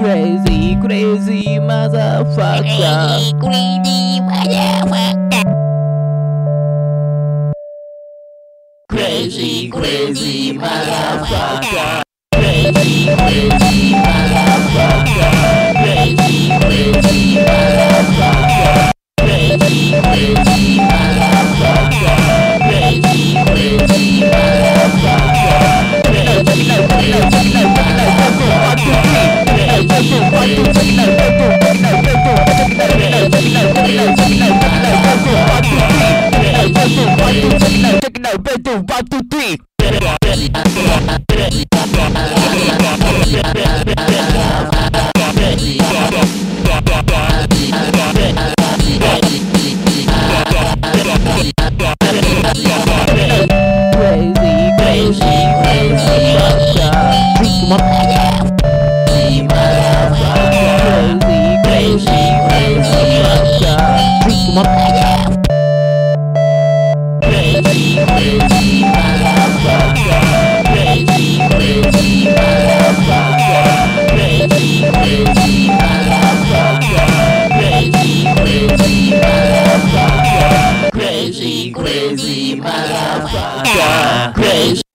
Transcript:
Crazy, crazy motherfucker. Greedy motherfucker. Crazy, crazy motherfucker. Crazy, crazy One, two, three. Crazy, crazy motherfucker. Crazy.